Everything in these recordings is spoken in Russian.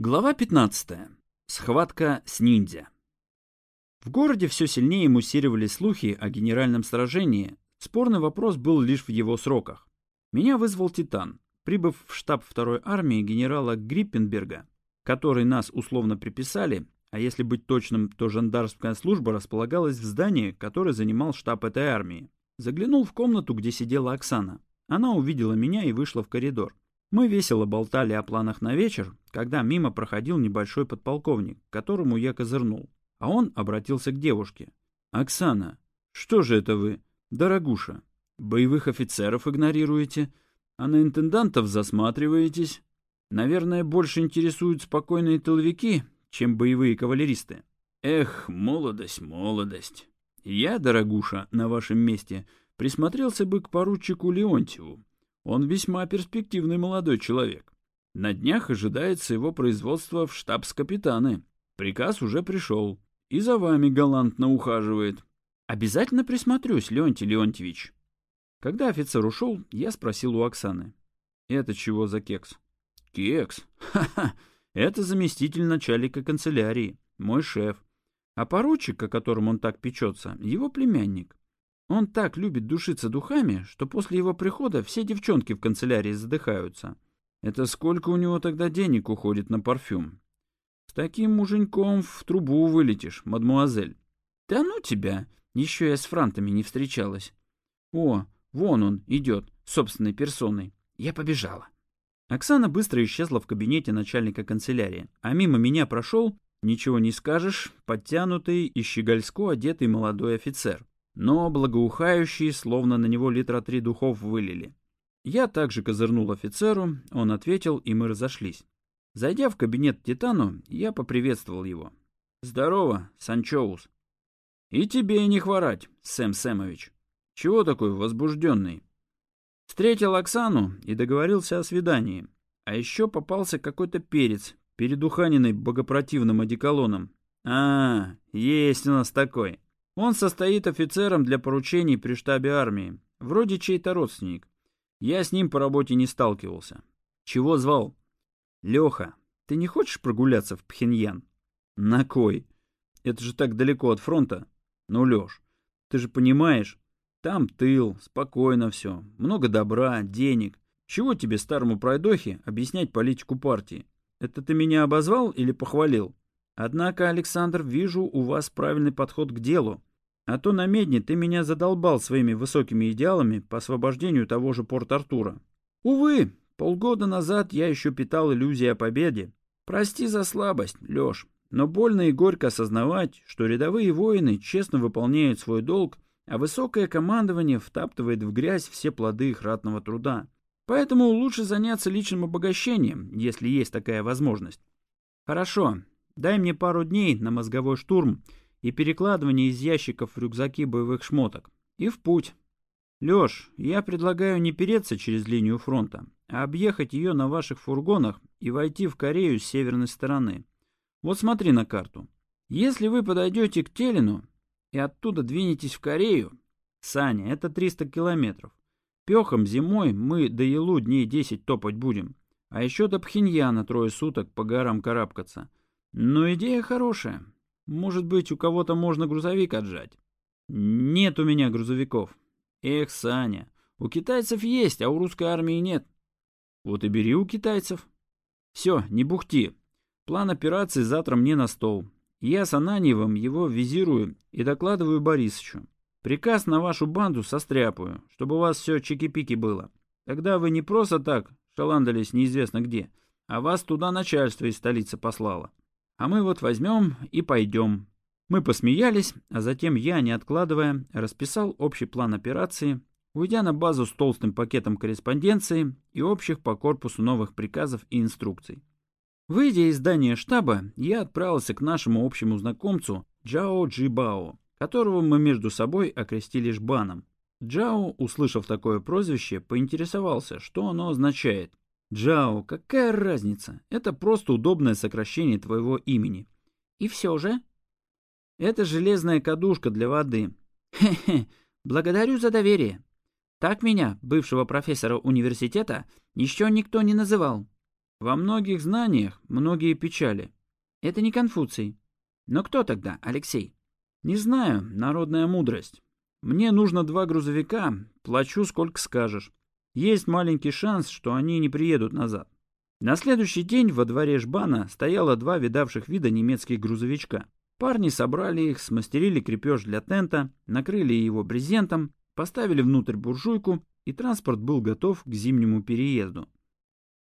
Глава 15. Схватка с ниндзя. В городе все сильнее муссировали слухи о генеральном сражении. Спорный вопрос был лишь в его сроках. Меня вызвал Титан, прибыв в штаб второй армии генерала Гриппенберга, который нас условно приписали, а если быть точным, то жандармская служба располагалась в здании, которое занимал штаб этой армии. Заглянул в комнату, где сидела Оксана. Она увидела меня и вышла в коридор. Мы весело болтали о планах на вечер, когда мимо проходил небольшой подполковник, которому я козырнул. А он обратился к девушке. «Оксана, что же это вы, дорогуша, боевых офицеров игнорируете, а на интендантов засматриваетесь? Наверное, больше интересуют спокойные тыловики, чем боевые кавалеристы». «Эх, молодость, молодость. Я, дорогуша, на вашем месте присмотрелся бы к поручику Леонтьеву. Он весьма перспективный молодой человек. На днях ожидается его производство в штабс-капитаны. Приказ уже пришел. И за вами галантно ухаживает. Обязательно присмотрюсь, Леонтий Леонтьевич. Когда офицер ушел, я спросил у Оксаны. Это чего за кекс? Кекс? Ха-ха! Это заместитель начальника канцелярии, мой шеф. А поручик, о котором он так печется, его племянник. Он так любит душиться духами, что после его прихода все девчонки в канцелярии задыхаются. Это сколько у него тогда денег уходит на парфюм? С таким муженьком в трубу вылетишь, мадмуазель. Да ну тебя, еще я с франтами не встречалась. О, вон он идет, собственной персоной. Я побежала. Оксана быстро исчезла в кабинете начальника канцелярии, а мимо меня прошел, ничего не скажешь, подтянутый и щегольско одетый молодой офицер но благоухающие, словно на него литра три духов вылили. Я также козырнул офицеру, он ответил, и мы разошлись. Зайдя в кабинет Титану, я поприветствовал его. «Здорово, Санчоус». «И тебе не хворать, Сэм Сэмович. Чего такой возбужденный?» Встретил Оксану и договорился о свидании. А еще попался какой-то перец, передуханенный богопротивным одеколоном. «А, есть у нас такой». Он состоит офицером для поручений при штабе армии. Вроде чей-то родственник. Я с ним по работе не сталкивался. Чего звал? Леха, ты не хочешь прогуляться в Пхеньян? На кой? Это же так далеко от фронта. Ну, Леш, ты же понимаешь, там тыл, спокойно все, много добра, денег. Чего тебе, старому пройдохе, объяснять политику партии? Это ты меня обозвал или похвалил? Однако, Александр, вижу у вас правильный подход к делу. А то на медне ты меня задолбал своими высокими идеалами по освобождению того же Порт-Артура. Увы, полгода назад я еще питал иллюзии о победе. Прости за слабость, Леш, но больно и горько осознавать, что рядовые воины честно выполняют свой долг, а высокое командование втаптывает в грязь все плоды их ратного труда. Поэтому лучше заняться личным обогащением, если есть такая возможность. Хорошо, дай мне пару дней на мозговой штурм — и перекладывание из ящиков в рюкзаки боевых шмоток. И в путь. Лёш, я предлагаю не переться через линию фронта, а объехать ее на ваших фургонах и войти в Корею с северной стороны. Вот смотри на карту. Если вы подойдете к Телину и оттуда двинетесь в Корею, Саня, это 300 километров. Пехом зимой мы до Елу дней 10 топать будем. А еще до Пхеньяна трое суток по горам карабкаться. Но идея хорошая. Может быть, у кого-то можно грузовик отжать? Нет у меня грузовиков. Эх, Саня, у китайцев есть, а у русской армии нет. Вот и бери у китайцев. Все, не бухти. План операции завтра мне на стол. Я с Ананьевым его визирую и докладываю Борисовичу. Приказ на вашу банду состряпаю, чтобы у вас все чики-пики было. Тогда вы не просто так шаландались неизвестно где, а вас туда начальство из столицы послало. А мы вот возьмем и пойдем. Мы посмеялись, а затем я, не откладывая, расписал общий план операции, уйдя на базу с толстым пакетом корреспонденции и общих по корпусу новых приказов и инструкций. Выйдя из здания штаба, я отправился к нашему общему знакомцу Джао Джибао, которого мы между собой окрестили Жбаном. Джао, услышав такое прозвище, поинтересовался, что оно означает, Джао, какая разница? Это просто удобное сокращение твоего имени. И все же? Это железная кадушка для воды. Хе-хе, благодарю за доверие. Так меня, бывшего профессора университета, еще никто не называл. Во многих знаниях многие печали. Это не Конфуций. Но кто тогда, Алексей? Не знаю, народная мудрость. Мне нужно два грузовика, плачу сколько скажешь. Есть маленький шанс, что они не приедут назад. На следующий день во дворе Жбана стояло два видавших вида немецких грузовичка. Парни собрали их, смастерили крепеж для тента, накрыли его брезентом, поставили внутрь буржуйку, и транспорт был готов к зимнему переезду.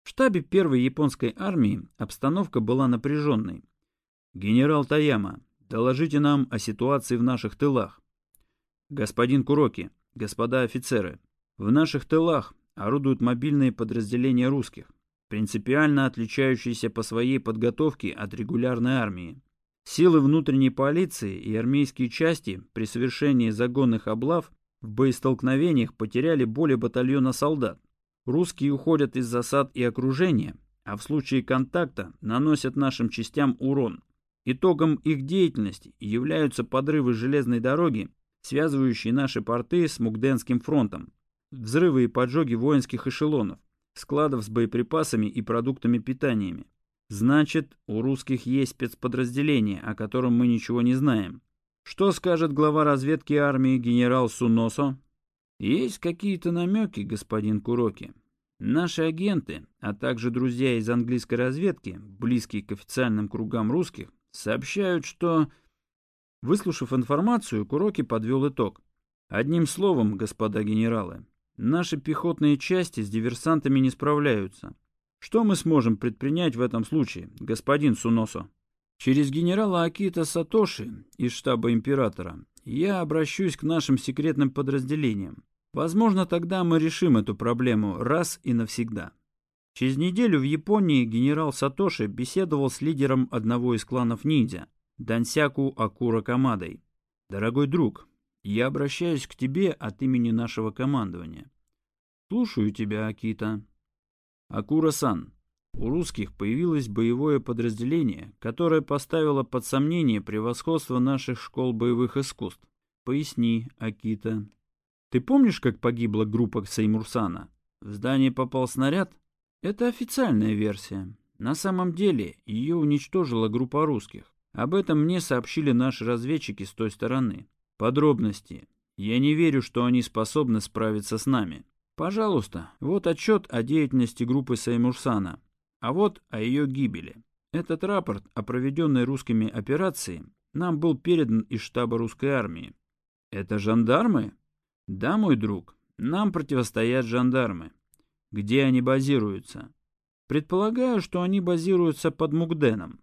В штабе первой японской армии обстановка была напряженной. «Генерал Таяма, доложите нам о ситуации в наших тылах». «Господин Куроки, господа офицеры, в наших тылах орудуют мобильные подразделения русских, принципиально отличающиеся по своей подготовке от регулярной армии. Силы внутренней полиции и армейские части при совершении загонных облав в боестолкновениях потеряли более батальона солдат. Русские уходят из засад и окружения, а в случае контакта наносят нашим частям урон. Итогом их деятельности являются подрывы железной дороги, связывающие наши порты с Мугденским фронтом, взрывы и поджоги воинских эшелонов, складов с боеприпасами и продуктами питаниями. Значит, у русских есть спецподразделение, о котором мы ничего не знаем. Что скажет глава разведки армии генерал Суносо? Есть какие-то намеки, господин Куроки. Наши агенты, а также друзья из английской разведки, близкие к официальным кругам русских, сообщают, что... Выслушав информацию, Куроки подвел итог. Одним словом, господа генералы, наши пехотные части с диверсантами не справляются. Что мы сможем предпринять в этом случае, господин Суносо? Через генерала Акита Сатоши из штаба императора я обращусь к нашим секретным подразделениям. Возможно, тогда мы решим эту проблему раз и навсегда. Через неделю в Японии генерал Сатоши беседовал с лидером одного из кланов ниндзя, Дансяку Акура Камадой. «Дорогой друг, я обращаюсь к тебе от имени нашего командования. Слушаю тебя, Акита». «Акура-сан, у русских появилось боевое подразделение, которое поставило под сомнение превосходство наших школ боевых искусств. Поясни, Акита. Ты помнишь, как погибла группа Сеймурсана? В здание попал снаряд? Это официальная версия. На самом деле, ее уничтожила группа русских. Об этом мне сообщили наши разведчики с той стороны. Подробности. Я не верю, что они способны справиться с нами. Пожалуйста, вот отчет о деятельности группы Сеймурсана. А вот о ее гибели. Этот рапорт о проведенной русскими операции нам был передан из штаба русской армии. Это жандармы? Да, мой друг, нам противостоят жандармы. Где они базируются? Предполагаю, что они базируются под Мугденом.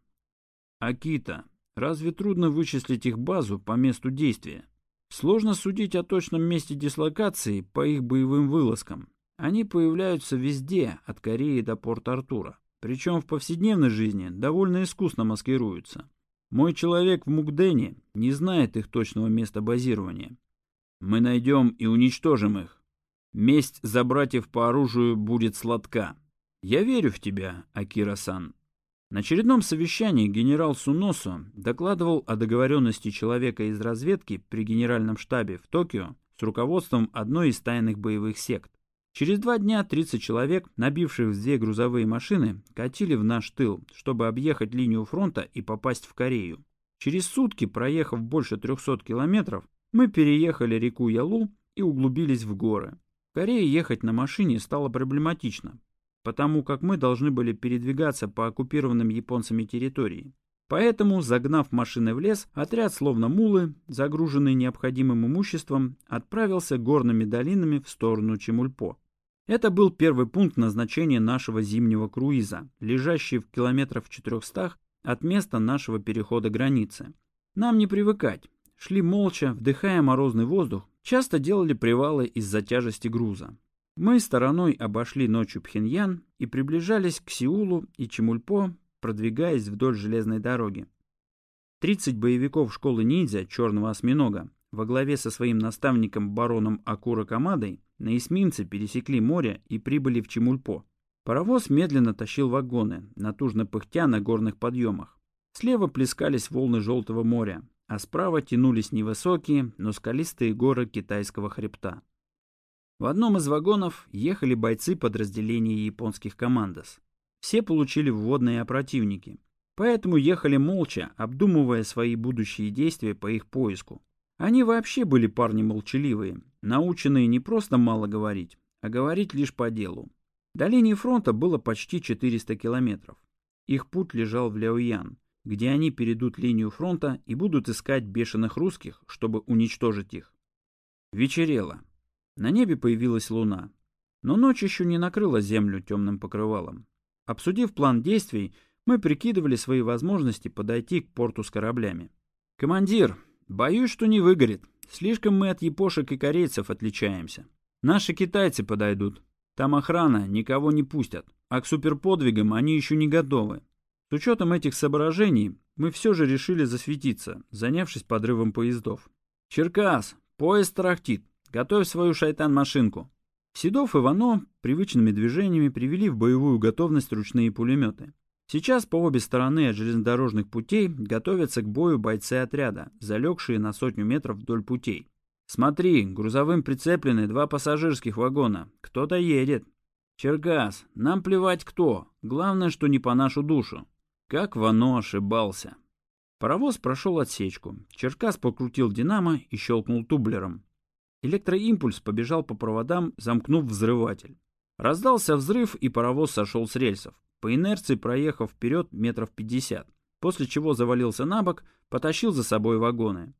Акита, разве трудно вычислить их базу по месту действия? Сложно судить о точном месте дислокации по их боевым вылазкам. Они появляются везде, от Кореи до Порт-Артура. Причем в повседневной жизни довольно искусно маскируются. Мой человек в Мукдене не знает их точного места базирования. Мы найдем и уничтожим их. Месть за братьев по оружию будет сладка. Я верю в тебя, Акира-сан. На очередном совещании генерал Суносо докладывал о договоренности человека из разведки при генеральном штабе в Токио с руководством одной из тайных боевых сект. Через два дня 30 человек, набивших две грузовые машины, катили в наш тыл, чтобы объехать линию фронта и попасть в Корею. Через сутки, проехав больше 300 километров, мы переехали реку Ялу и углубились в горы. В Корее ехать на машине стало проблематично, потому как мы должны были передвигаться по оккупированным японцами территории. Поэтому, загнав машины в лес, отряд, словно мулы, загруженный необходимым имуществом, отправился горными долинами в сторону Чемульпо. Это был первый пункт назначения нашего зимнего круиза, лежащий в километрах 400 от места нашего перехода границы. Нам не привыкать. Шли молча, вдыхая морозный воздух, часто делали привалы из-за тяжести груза. Мы стороной обошли ночью Пхеньян и приближались к Сеулу и Чемульпо, продвигаясь вдоль железной дороги. 30 боевиков школы ниндзя «Черного осьминога» во главе со своим наставником бароном Акура Камадой на эсминце пересекли море и прибыли в Чемульпо. Паровоз медленно тащил вагоны, натужно пыхтя на горных подъемах. Слева плескались волны Желтого моря, а справа тянулись невысокие, но скалистые горы китайского хребта. В одном из вагонов ехали бойцы подразделения японских командос. Все получили вводные о противнике. Поэтому ехали молча, обдумывая свои будущие действия по их поиску. Они вообще были парни молчаливые, наученные не просто мало говорить, а говорить лишь по делу. До линии фронта было почти 400 километров. Их путь лежал в Ляоян, где они перейдут линию фронта и будут искать бешеных русских, чтобы уничтожить их. Вечерело. На небе появилась луна. Но ночь еще не накрыла землю темным покрывалом. Обсудив план действий, мы прикидывали свои возможности подойти к порту с кораблями. «Командир, боюсь, что не выгорит. Слишком мы от япошек и корейцев отличаемся. Наши китайцы подойдут. Там охрана, никого не пустят. А к суперподвигам они еще не готовы. С учетом этих соображений, мы все же решили засветиться, занявшись подрывом поездов. «Черкас, поезд тарахтит. Готовь свою шайтан-машинку». Седов и Вано привычными движениями привели в боевую готовность ручные пулеметы. Сейчас по обе стороны от железнодорожных путей готовятся к бою бойцы отряда, залегшие на сотню метров вдоль путей. «Смотри, грузовым прицеплены два пассажирских вагона. Кто-то едет». «Черкас, нам плевать кто. Главное, что не по нашу душу». Как Вано ошибался. Паровоз прошел отсечку. Черкас покрутил динамо и щелкнул тублером. Электроимпульс побежал по проводам, замкнув взрыватель. Раздался взрыв, и паровоз сошел с рельсов по инерции проехав вперед метров пятьдесят, после чего завалился на бок, потащил за собой вагоны.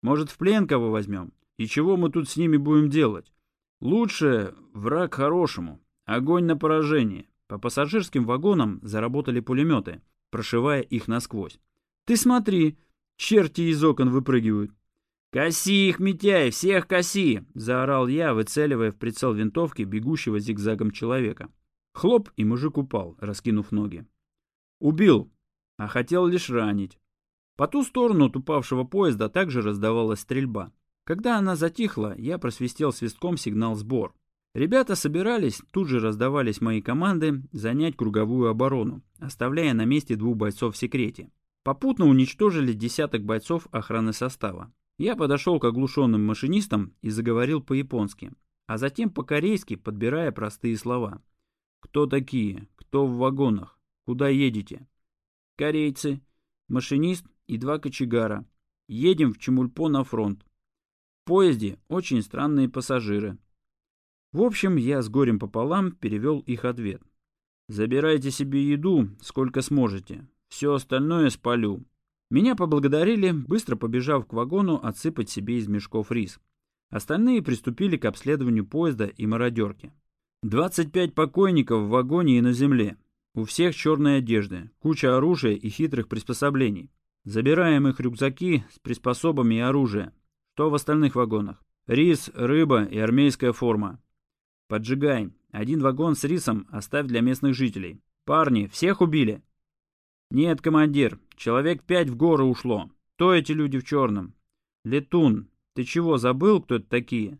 Может, в плен кого возьмем? И чего мы тут с ними будем делать? Лучше враг хорошему. Огонь на поражение. По пассажирским вагонам заработали пулеметы, прошивая их насквозь. Ты смотри, черти из окон выпрыгивают. «Коси их, Митяй, всех коси!» — заорал я, выцеливая в прицел винтовки бегущего зигзагом человека. Хлоп, и мужик упал, раскинув ноги. Убил, а хотел лишь ранить. По ту сторону от упавшего поезда также раздавалась стрельба. Когда она затихла, я просвистел свистком сигнал «Сбор». Ребята собирались, тут же раздавались мои команды занять круговую оборону, оставляя на месте двух бойцов в секрете. Попутно уничтожили десяток бойцов охраны состава. Я подошел к оглушенным машинистам и заговорил по-японски, а затем по-корейски, подбирая простые слова. Кто такие? Кто в вагонах? Куда едете? Корейцы, машинист и два кочегара. Едем в Чемульпо на фронт. В поезде очень странные пассажиры. В общем, я с горем пополам перевел их ответ. Забирайте себе еду, сколько сможете. Все остальное спалю. Меня поблагодарили, быстро побежав к вагону отсыпать себе из мешков рис. Остальные приступили к обследованию поезда и мародерки. 25 покойников в вагоне и на земле. У всех черные одежды, куча оружия и хитрых приспособлений. Забираем их рюкзаки с приспособами и оружием. Что в остальных вагонах? Рис, рыба и армейская форма. Поджигай. Один вагон с рисом оставь для местных жителей. Парни, всех убили? Нет, командир. Человек пять в горы ушло. Кто эти люди в черном? Летун, ты чего, забыл, кто это такие?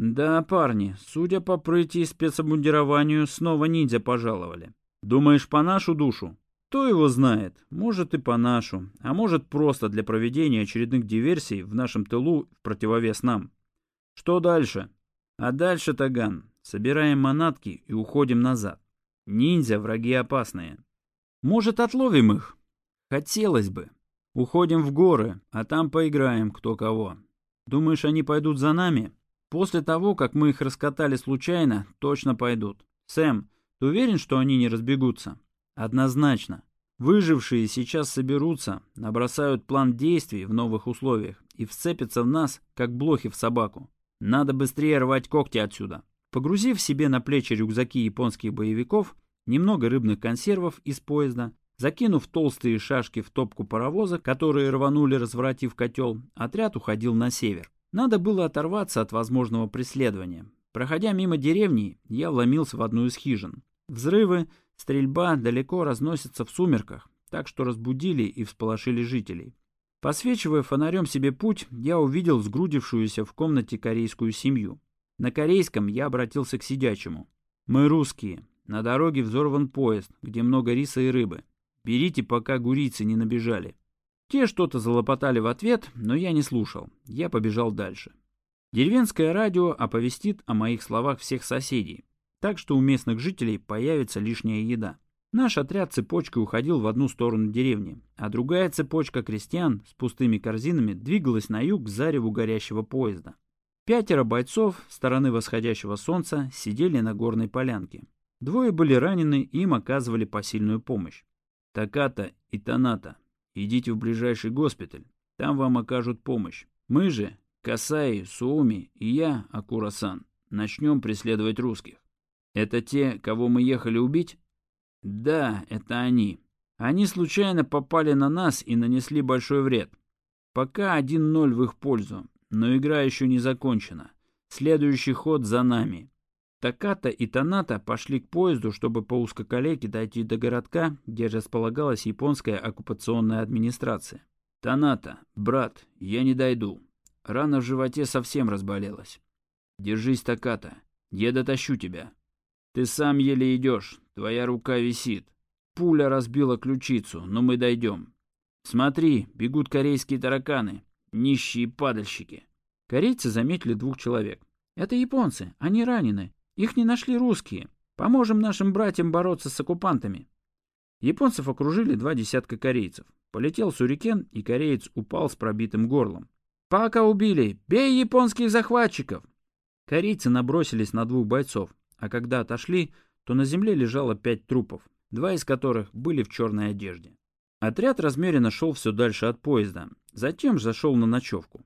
Да, парни, судя по прыти и спецобмундированию, снова ниндзя пожаловали. Думаешь, по нашу душу? Кто его знает? Может и по нашу, а может просто для проведения очередных диверсий в нашем тылу в противовес нам. Что дальше? А дальше, Таган, собираем манатки и уходим назад. Ниндзя — враги опасные. Может, отловим их? Хотелось бы. Уходим в горы, а там поиграем кто кого. Думаешь, они пойдут за нами? После того, как мы их раскатали случайно, точно пойдут. Сэм, ты уверен, что они не разбегутся? Однозначно. Выжившие сейчас соберутся, набросают план действий в новых условиях и вцепятся в нас, как блохи в собаку. Надо быстрее рвать когти отсюда. Погрузив себе на плечи рюкзаки японских боевиков, немного рыбных консервов из поезда, закинув толстые шашки в топку паровоза, которые рванули, разворотив котел, отряд уходил на север. Надо было оторваться от возможного преследования. Проходя мимо деревни, я вломился в одну из хижин. Взрывы, стрельба далеко разносятся в сумерках, так что разбудили и всполошили жителей. Посвечивая фонарем себе путь, я увидел сгрудившуюся в комнате корейскую семью. На корейском я обратился к сидячему. «Мы русские. На дороге взорван поезд, где много риса и рыбы. Берите, пока гурицы не набежали». Те что-то залопотали в ответ, но я не слушал. Я побежал дальше. Деревенское радио оповестит о моих словах всех соседей, так что у местных жителей появится лишняя еда. Наш отряд цепочкой уходил в одну сторону деревни, а другая цепочка крестьян с пустыми корзинами двигалась на юг к зареву горящего поезда. Пятеро бойцов стороны восходящего солнца сидели на горной полянке. Двое были ранены им оказывали посильную помощь. Таката и Таната, идите в ближайший госпиталь, там вам окажут помощь. Мы же, Касаи, Суоми и я, Акурасан, начнем преследовать русских. Это те, кого мы ехали убить? Да, это они. Они случайно попали на нас и нанесли большой вред. Пока 1-0 в их пользу, но игра еще не закончена. Следующий ход за нами. Таката и Таната пошли к поезду, чтобы по узкоколейке дойти до городка, где располагалась японская оккупационная администрация. Таната, брат, я не дойду. Рана в животе совсем разболелась. Держись, Таката, я дотащу тебя. Ты сам еле идешь, твоя рука висит. Пуля разбила ключицу, но мы дойдем. Смотри, бегут корейские тараканы, нищие падальщики. Корейцы заметили двух человек. Это японцы, они ранены. Их не нашли русские. Поможем нашим братьям бороться с оккупантами. Японцев окружили два десятка корейцев. Полетел сюрикен, и кореец упал с пробитым горлом. «Пока убили! Бей японских захватчиков!» Корейцы набросились на двух бойцов, а когда отошли, то на земле лежало пять трупов, два из которых были в черной одежде. Отряд размеренно шел все дальше от поезда, затем зашел на ночевку.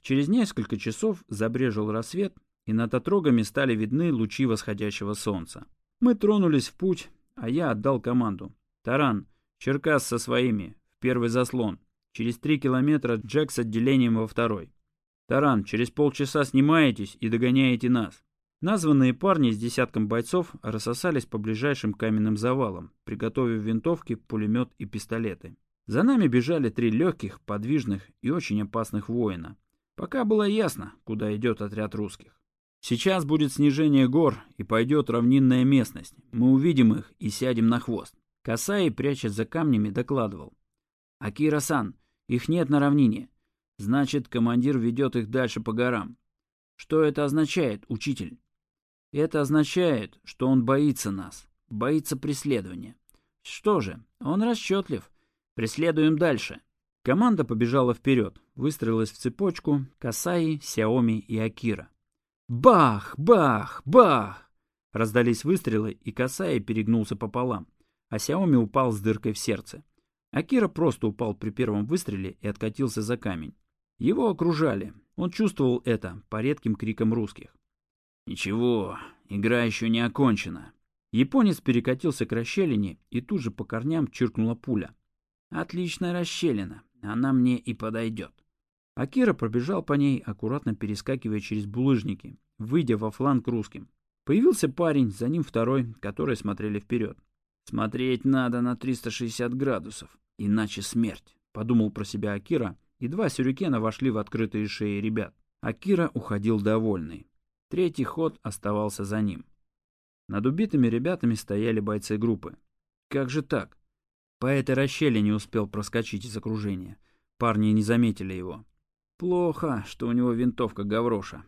Через несколько часов забрежил рассвет, и над отрогами стали видны лучи восходящего солнца. Мы тронулись в путь, а я отдал команду. «Таран, Черкас со своими, в первый заслон. Через три километра Джек с отделением во второй. Таран, через полчаса снимаетесь и догоняете нас». Названные парни с десятком бойцов рассосались по ближайшим каменным завалам, приготовив винтовки, пулемет и пистолеты. За нами бежали три легких, подвижных и очень опасных воина. Пока было ясно, куда идет отряд русских. Сейчас будет снижение гор и пойдет равнинная местность. Мы увидим их и сядем на хвост. Касаи, прячась за камнями, докладывал. Акира-сан, их нет на равнине. Значит, командир ведет их дальше по горам. Что это означает, учитель? Это означает, что он боится нас, боится преследования. Что же, он расчетлив. Преследуем дальше. Команда побежала вперед, выстроилась в цепочку Касаи, Сяоми и Акира. Бах! Бах! Бах! Раздались выстрелы, и Касаи перегнулся пополам, а Сяоми упал с дыркой в сердце. Акира просто упал при первом выстреле и откатился за камень. Его окружали. Он чувствовал это по редким крикам русских. «Ничего, игра еще не окончена». Японец перекатился к расщелине, и тут же по корням чиркнула пуля. «Отличная расщелина, она мне и подойдет». Акира пробежал по ней, аккуратно перескакивая через булыжники, выйдя во фланг русским. Появился парень, за ним второй, которые смотрели вперед. «Смотреть надо на 360 градусов, иначе смерть», — подумал про себя Акира, и два сюрикена вошли в открытые шеи ребят. Акира уходил довольный. Третий ход оставался за ним. Над убитыми ребятами стояли бойцы группы. Как же так? По этой расщелине успел проскочить из окружения. Парни не заметили его. Плохо, что у него винтовка Гавроша.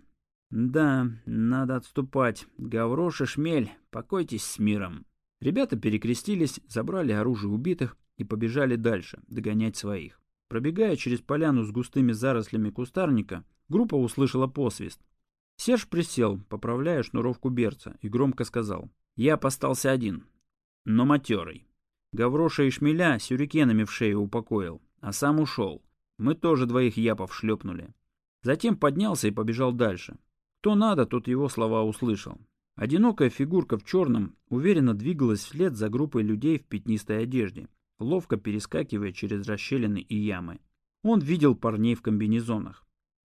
Да, надо отступать. Гаврош и Шмель, покойтесь с миром. Ребята перекрестились, забрали оружие убитых и побежали дальше, догонять своих. Пробегая через поляну с густыми зарослями кустарника, группа услышала посвист. Серж присел, поправляя шнуровку берца, и громко сказал. «Я постался один, но матерый. Гавроша и Шмеля сюрикенами в шею упокоил, а сам ушел. Мы тоже двоих япов шлепнули. Затем поднялся и побежал дальше. Кто надо, тот его слова услышал. Одинокая фигурка в черном уверенно двигалась вслед за группой людей в пятнистой одежде, ловко перескакивая через расщелины и ямы. Он видел парней в комбинезонах.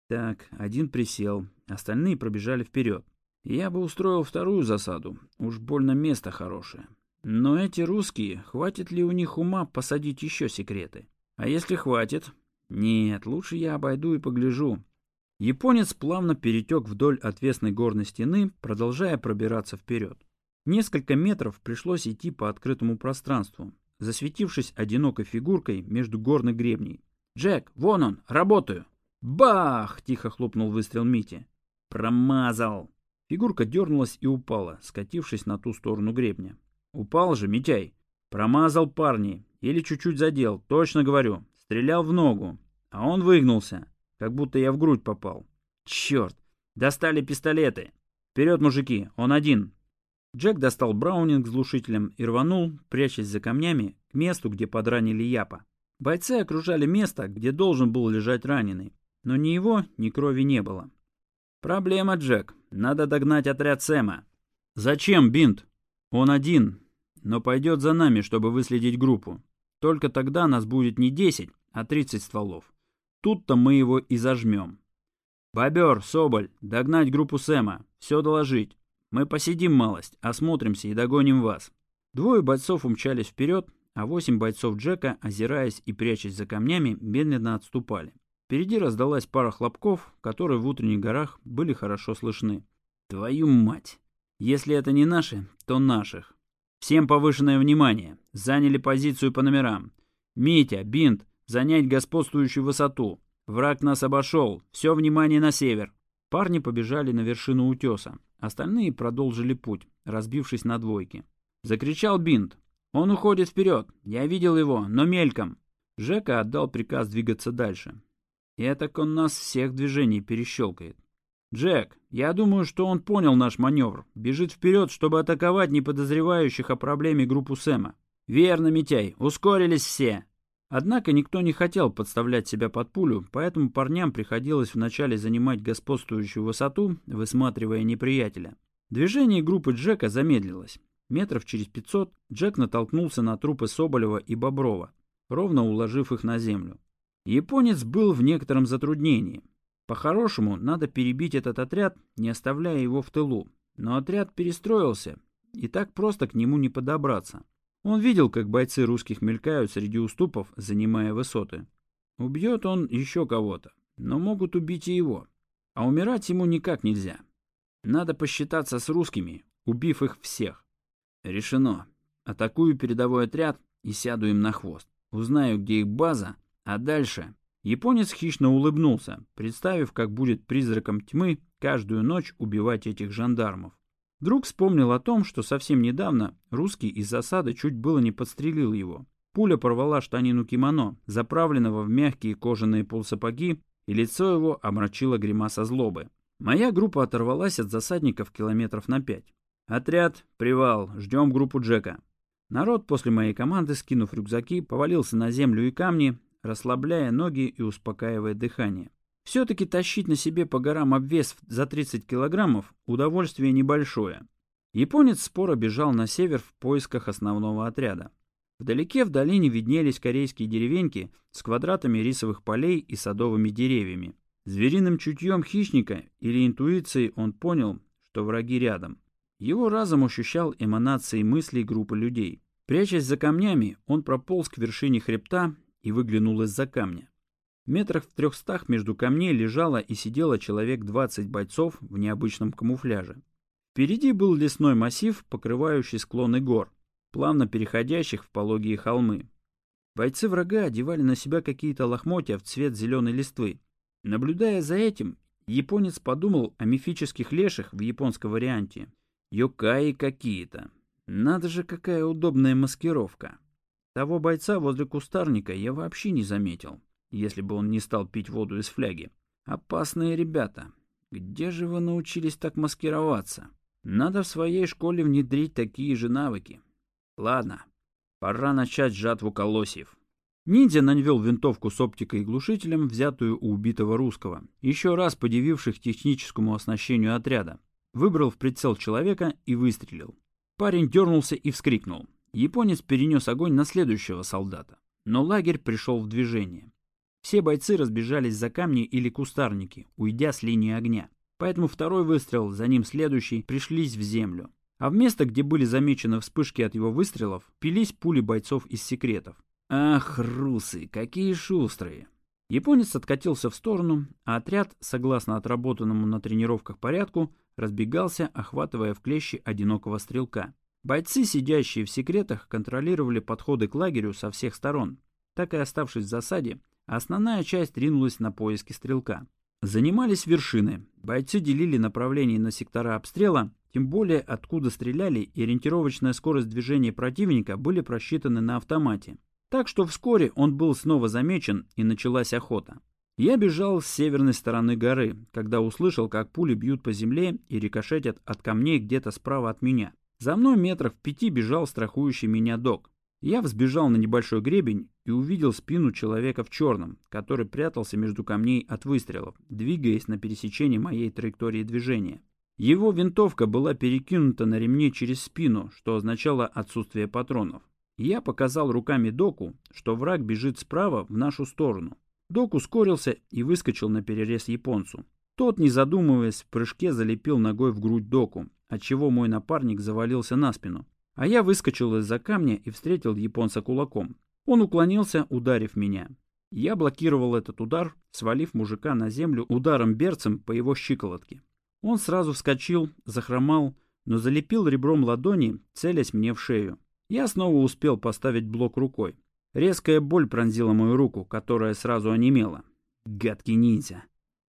Так, один присел, остальные пробежали вперед. Я бы устроил вторую засаду, уж больно место хорошее. Но эти русские, хватит ли у них ума посадить еще секреты? А если хватит, нет, лучше я обойду и погляжу. Японец плавно перетек вдоль отвесной горной стены, продолжая пробираться вперед. Несколько метров пришлось идти по открытому пространству, засветившись одинокой фигуркой между горных гребней. «Джек, вон он, работаю!» «Бах!» — тихо хлопнул выстрел Мити. «Промазал!» Фигурка дернулась и упала, скатившись на ту сторону гребня. «Упал же, Митяй!» Промазал парни. Или чуть-чуть задел. Точно говорю. Стрелял в ногу. А он выгнулся. Как будто я в грудь попал. Черт. Достали пистолеты. Вперед, мужики. Он один. Джек достал Браунинг с глушителем и рванул, прячась за камнями, к месту, где подранили Япа. Бойцы окружали место, где должен был лежать раненый, но ни его, ни крови не было. «Проблема, Джек. Надо догнать отряд Сэма». «Зачем, Бинт? Он один, но пойдет за нами, чтобы выследить группу. Только тогда нас будет не 10, а 30 стволов. Тут-то мы его и зажмем». «Бобер, Соболь, догнать группу Сэма, все доложить. Мы посидим малость, осмотримся и догоним вас». Двое бойцов умчались вперед, а восемь бойцов Джека, озираясь и прячась за камнями, медленно отступали. Впереди раздалась пара хлопков, которые в утренних горах были хорошо слышны. «Твою мать! Если это не наши, то наших. Всем повышенное внимание. Заняли позицию по номерам. Митя, Бинт, занять господствующую высоту. Враг нас обошел. Все внимание на север». Парни побежали на вершину утеса. Остальные продолжили путь, разбившись на двойки. Закричал Бинт. «Он уходит вперед! Я видел его, но мельком!» Жека отдал приказ двигаться дальше. И так он нас всех движений перещелкает. «Джек, я думаю, что он понял наш маневр. Бежит вперед, чтобы атаковать неподозревающих о проблеме группу Сэма». «Верно, Митяй, ускорились все!» Однако никто не хотел подставлять себя под пулю, поэтому парням приходилось вначале занимать господствующую высоту, высматривая неприятеля. Движение группы Джека замедлилось. Метров через 500 Джек натолкнулся на трупы Соболева и Боброва, ровно уложив их на землю. Японец был в некотором затруднении. По-хорошему, надо перебить этот отряд, не оставляя его в тылу. Но отряд перестроился, и так просто к нему не подобраться. Он видел, как бойцы русских мелькают среди уступов, занимая высоты. Убьет он еще кого-то, но могут убить и его. А умирать ему никак нельзя. Надо посчитаться с русскими, убив их всех. Решено. Атакую передовой отряд и сяду им на хвост. Узнаю, где их база, а дальше... Японец хищно улыбнулся, представив, как будет призраком тьмы каждую ночь убивать этих жандармов. Вдруг вспомнил о том, что совсем недавно русский из засады чуть было не подстрелил его. Пуля порвала штанину кимоно, заправленного в мягкие кожаные полсапоги, и лицо его омрачило гримаса злобы. Моя группа оторвалась от засадников километров на пять. «Отряд, привал, ждем группу Джека». Народ после моей команды, скинув рюкзаки, повалился на землю и камни, расслабляя ноги и успокаивая дыхание. Все-таки тащить на себе по горам обвес за 30 килограммов – удовольствие небольшое. Японец споро бежал на север в поисках основного отряда. Вдалеке в долине виднелись корейские деревеньки с квадратами рисовых полей и садовыми деревьями. Звериным чутьем хищника или интуицией он понял, что враги рядом. Его разум ощущал эманации мыслей группы людей. Прячась за камнями, он прополз к вершине хребта и выглянул из-за камня. Метрах в трехстах между камней лежало и сидело человек 20 бойцов в необычном камуфляже. Впереди был лесной массив, покрывающий склоны гор, плавно переходящих в пологие холмы. Бойцы врага одевали на себя какие-то лохмотья в цвет зеленой листвы. Наблюдая за этим, японец подумал о мифических леших в японском варианте. Йокаи какие-то. Надо же, какая удобная маскировка. Того бойца возле кустарника я вообще не заметил если бы он не стал пить воду из фляги. Опасные ребята. Где же вы научились так маскироваться? Надо в своей школе внедрить такие же навыки. Ладно, пора начать жатву колосьев. Ниндзя навел винтовку с оптикой и глушителем, взятую у убитого русского, еще раз подививших техническому оснащению отряда. Выбрал в прицел человека и выстрелил. Парень дернулся и вскрикнул. Японец перенес огонь на следующего солдата. Но лагерь пришел в движение. Все бойцы разбежались за камни или кустарники, уйдя с линии огня. Поэтому второй выстрел, за ним следующий, пришлись в землю. А в место, где были замечены вспышки от его выстрелов, пились пули бойцов из секретов. Ах, русы, какие шустрые! Японец откатился в сторону, а отряд, согласно отработанному на тренировках порядку, разбегался, охватывая в клещи одинокого стрелка. Бойцы, сидящие в секретах, контролировали подходы к лагерю со всех сторон. Так и оставшись в засаде, Основная часть ринулась на поиски стрелка. Занимались вершины. Бойцы делили направление на сектора обстрела, Тем более, откуда стреляли и ориентировочная скорость движения противника были просчитаны на автомате. Так что вскоре он был снова замечен и началась охота. Я бежал с северной стороны горы, когда услышал, как пули бьют по земле и рикошетят от камней где-то справа от меня. За мной метров пяти бежал страхующий меня док. Я взбежал на небольшой гребень и увидел спину человека в черном, который прятался между камней от выстрелов, двигаясь на пересечении моей траектории движения. Его винтовка была перекинута на ремне через спину, что означало отсутствие патронов. Я показал руками доку, что враг бежит справа в нашу сторону. Док ускорился и выскочил на перерез японцу. Тот, не задумываясь, в прыжке залепил ногой в грудь доку, отчего мой напарник завалился на спину. А я выскочил из-за камня и встретил японца кулаком. Он уклонился, ударив меня. Я блокировал этот удар, свалив мужика на землю ударом берцем по его щиколотке. Он сразу вскочил, захромал, но залепил ребром ладони, целясь мне в шею. Я снова успел поставить блок рукой. Резкая боль пронзила мою руку, которая сразу онемела. Гадкий ниндзя.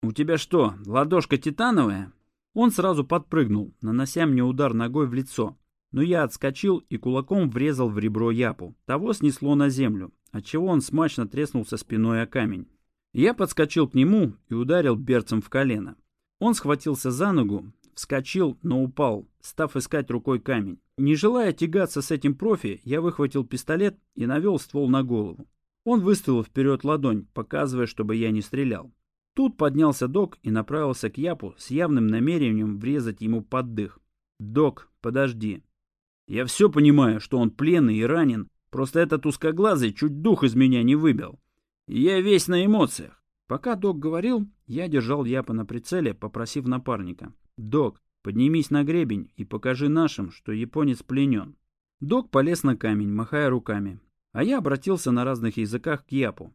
«У тебя что, ладошка титановая?» Он сразу подпрыгнул, нанося мне удар ногой в лицо но я отскочил и кулаком врезал в ребро Япу. Того снесло на землю, отчего он смачно треснулся спиной о камень. Я подскочил к нему и ударил берцем в колено. Он схватился за ногу, вскочил, но упал, став искать рукой камень. Не желая тягаться с этим профи, я выхватил пистолет и навел ствол на голову. Он выставил вперед ладонь, показывая, чтобы я не стрелял. Тут поднялся док и направился к Япу с явным намерением врезать ему под дых. «Док, подожди», я все понимаю, что он пленный и ранен, просто этот узкоглазый чуть дух из меня не выбил. я весь на эмоциях. Пока док говорил, я держал Япа на прицеле, попросив напарника. «Док, поднимись на гребень и покажи нашим, что японец пленен». Док полез на камень, махая руками. А я обратился на разных языках к Япу.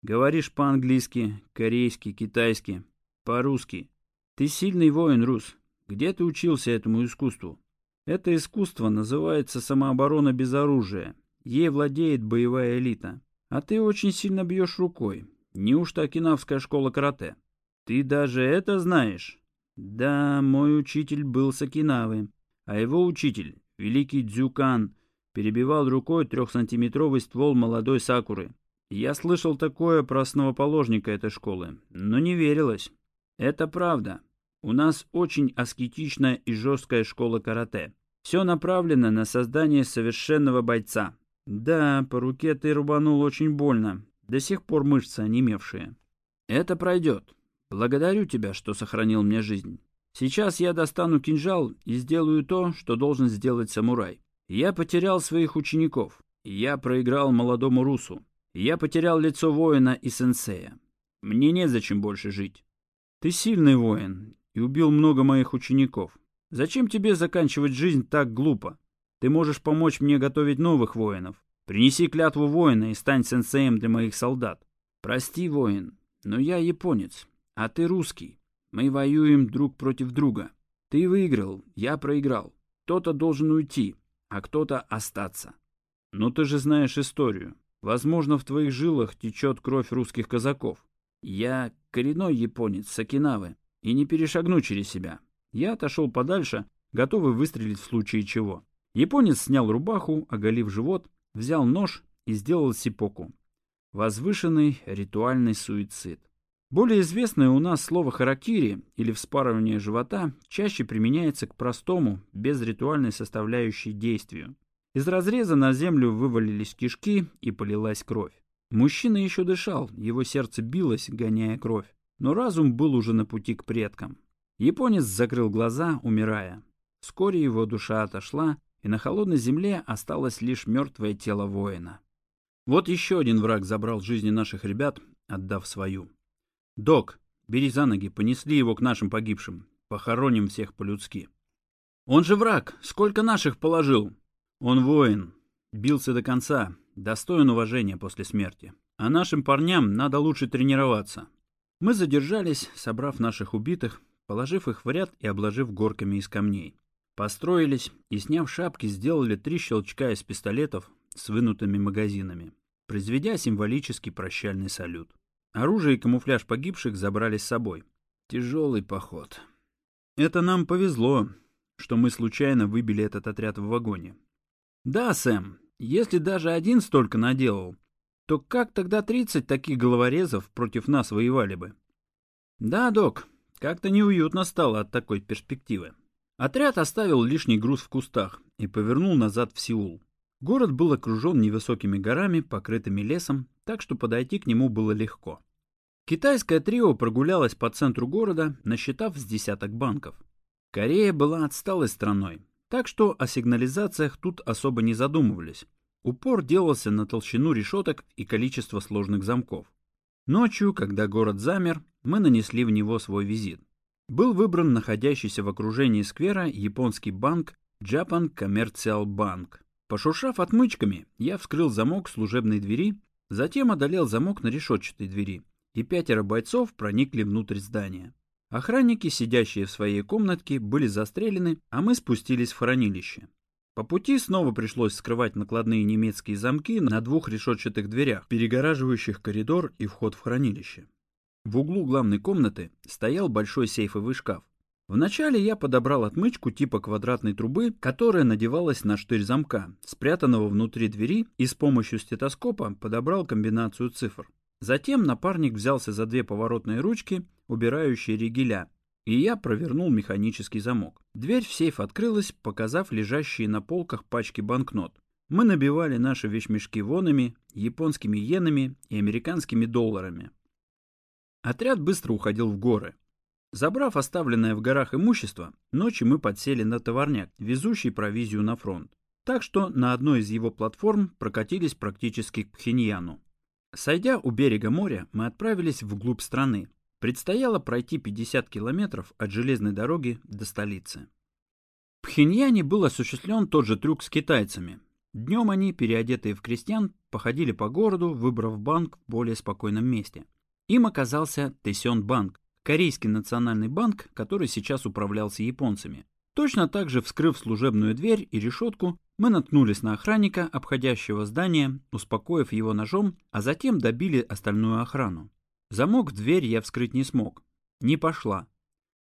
«Говоришь по-английски, корейски, китайски, по-русски. Ты сильный воин, Рус. Где ты учился этому искусству?» Это искусство называется самооборона без оружия. Ей владеет боевая элита. А ты очень сильно бьешь рукой. Неужто Окинавская школа карате? Ты даже это знаешь? Да, мой учитель был с Окинавы. А его учитель, великий Дзюкан, перебивал рукой трехсантиметровый ствол молодой сакуры. Я слышал такое про основоположника этой школы, но не верилось. Это правда. У нас очень аскетичная и жесткая школа карате. Все направлено на создание совершенного бойца. Да, по руке ты рубанул очень больно. До сих пор мышцы онемевшие. Это пройдет. Благодарю тебя, что сохранил мне жизнь. Сейчас я достану кинжал и сделаю то, что должен сделать самурай. Я потерял своих учеников. Я проиграл молодому русу. Я потерял лицо воина и сенсея. Мне незачем больше жить. Ты сильный воин и убил много моих учеников. Зачем тебе заканчивать жизнь так глупо? Ты можешь помочь мне готовить новых воинов. Принеси клятву воина и стань сенсеем для моих солдат. Прости, воин, но я японец, а ты русский. Мы воюем друг против друга. Ты выиграл, я проиграл. Кто-то должен уйти, а кто-то остаться. Но ты же знаешь историю. Возможно, в твоих жилах течет кровь русских казаков. Я коренной японец с Окинавы и не перешагну через себя. Я отошел подальше, готовый выстрелить в случае чего. Японец снял рубаху, оголив живот, взял нож и сделал сипоку. Возвышенный ритуальный суицид. Более известное у нас слово «харакири» или «вспарывание живота» чаще применяется к простому, без ритуальной составляющей действию. Из разреза на землю вывалились кишки и полилась кровь. Мужчина еще дышал, его сердце билось, гоняя кровь, но разум был уже на пути к предкам. Японец закрыл глаза, умирая. Вскоре его душа отошла, и на холодной земле осталось лишь мертвое тело воина. Вот еще один враг забрал жизни наших ребят, отдав свою. «Док, бери за ноги, понесли его к нашим погибшим. Похороним всех по-людски». «Он же враг! Сколько наших положил?» «Он воин. Бился до конца. Достоин уважения после смерти. А нашим парням надо лучше тренироваться». Мы задержались, собрав наших убитых, положив их в ряд и обложив горками из камней. Построились и, сняв шапки, сделали три щелчка из пистолетов с вынутыми магазинами, произведя символический прощальный салют. Оружие и камуфляж погибших забрали с собой. Тяжелый поход. Это нам повезло. что мы случайно выбили этот отряд в вагоне. Да, Сэм, если даже один столько наделал, то как тогда 30 таких головорезов против нас воевали бы? Да, док, как-то неуютно стало от такой перспективы. Отряд оставил лишний груз в кустах и повернул назад в Сеул. Город был окружен невысокими горами, покрытыми лесом, так что подойти к нему было легко. Китайское трио прогулялось по центру города, насчитав с десяток банков. Корея была отсталой страной, так что о сигнализациях тут особо не задумывались. Упор делался на толщину решеток и количество сложных замков. Ночью, когда город замер, мы нанесли в него свой визит. Был выбран находящийся в окружении сквера японский банк Japan Commercial Bank. Пошуршав отмычками, я вскрыл замок служебной двери, затем одолел замок на решетчатой двери, и пятеро бойцов проникли внутрь здания. Охранники, сидящие в своей комнатке, были застрелены, а мы спустились в хранилище. По пути снова пришлось скрывать накладные немецкие замки на двух решетчатых дверях, перегораживающих коридор и вход в хранилище. В углу главной комнаты стоял большой сейфовый шкаф. Вначале я подобрал отмычку типа квадратной трубы, которая надевалась на штырь замка, спрятанного внутри двери, и с помощью стетоскопа подобрал комбинацию цифр. Затем напарник взялся за две поворотные ручки, убирающие ригеля, и я провернул механический замок. Дверь в сейф открылась, показав лежащие на полках пачки банкнот. Мы набивали наши вещмешки вонами, японскими йенами и американскими долларами. Отряд быстро уходил в горы. Забрав оставленное в горах имущество, ночью мы подсели на товарняк, везущий провизию на фронт. Так что на одной из его платформ прокатились практически к Пхеньяну. Сойдя у берега моря, мы отправились вглубь страны. Предстояло пройти 50 километров от железной дороги до столицы. В Пхеньяне был осуществлен тот же трюк с китайцами. Днем они, переодетые в крестьян, походили по городу, выбрав банк в более спокойном месте. Им оказался Тэсён банк, корейский национальный банк, который сейчас управлялся японцами. Точно так же, вскрыв служебную дверь и решетку, мы наткнулись на охранника, обходящего здание, успокоив его ножом, а затем добили остальную охрану. Замок в дверь я вскрыть не смог. Не пошла.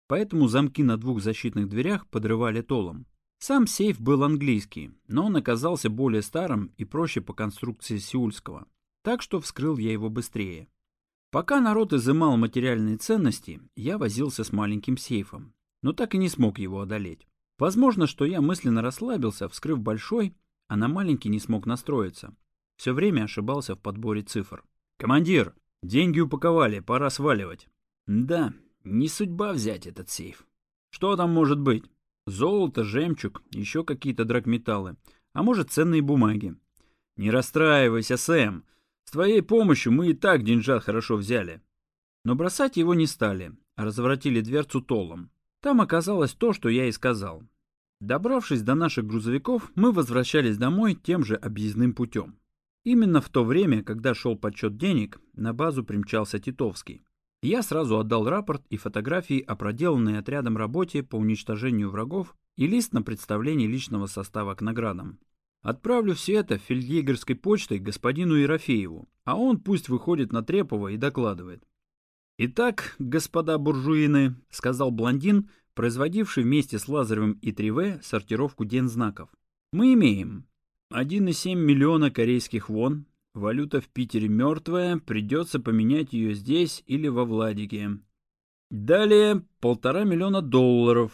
Поэтому замки на двух защитных дверях подрывали толом. Сам сейф был английский, но он оказался более старым и проще по конструкции сеульского. Так что вскрыл я его быстрее. Пока народ изымал материальные ценности, я возился с маленьким сейфом, но так и не смог его одолеть. Возможно, что я мысленно расслабился, вскрыв большой, а на маленький не смог настроиться. Все время ошибался в подборе цифр. «Командир, деньги упаковали, пора сваливать». «Да, не судьба взять этот сейф. Что там может быть? Золото, жемчуг, еще какие-то драгметаллы, а может ценные бумаги. Не расстраивайся, Сэм. С твоей помощью мы и так деньжат хорошо взяли. Но бросать его не стали, а разворотили дверцу толом. Там оказалось то, что я и сказал. Добравшись до наших грузовиков, мы возвращались домой тем же объездным путем. Именно в то время, когда шел подсчет денег, на базу примчался Титовский. Я сразу отдал рапорт и фотографии о проделанной отрядом работе по уничтожению врагов и лист на представление личного состава к наградам. Отправлю все это фельдъегерской почтой господину Ерофееву, а он пусть выходит на Трепова и докладывает. «Итак, господа буржуины», — сказал блондин, производивший вместе с Лазаревым и 3В сортировку дензнаков. «Мы имеем 1,7 миллиона корейских вон, валюта в Питере мертвая, придется поменять ее здесь или во Владике. Далее полтора миллиона долларов,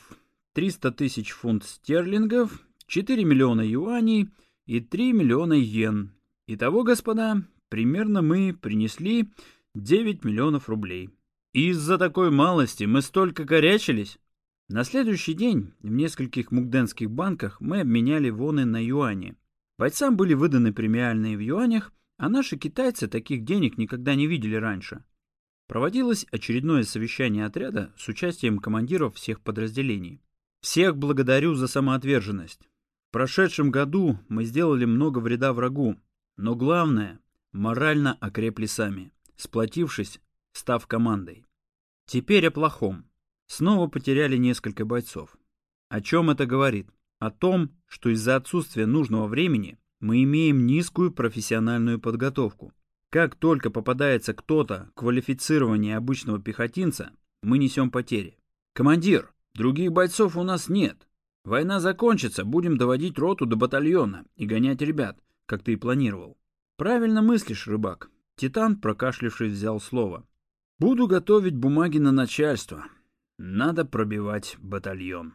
300 тысяч фунт стерлингов, 4 миллиона юаней и 3 миллиона йен. Итого, господа, примерно мы принесли 9 миллионов рублей. Из-за такой малости мы столько горячились. На следующий день в нескольких мукденских банках мы обменяли воны на юани. Бойцам были выданы премиальные в юанях, а наши китайцы таких денег никогда не видели раньше. Проводилось очередное совещание отряда с участием командиров всех подразделений. Всех благодарю за самоотверженность. В прошедшем году мы сделали много вреда врагу, но главное, морально окрепли сами, сплотившись, став командой. Теперь о плохом. Снова потеряли несколько бойцов. О чем это говорит? О том, что из-за отсутствия нужного времени мы имеем низкую профессиональную подготовку. Как только попадается кто-то квалифицирование обычного пехотинца, мы несем потери. Командир, других бойцов у нас нет. Война закончится, будем доводить роту до батальона и гонять ребят, как ты и планировал. Правильно мыслишь, рыбак. Титан, прокашлявшись, взял слово. Буду готовить бумаги на начальство. Надо пробивать батальон.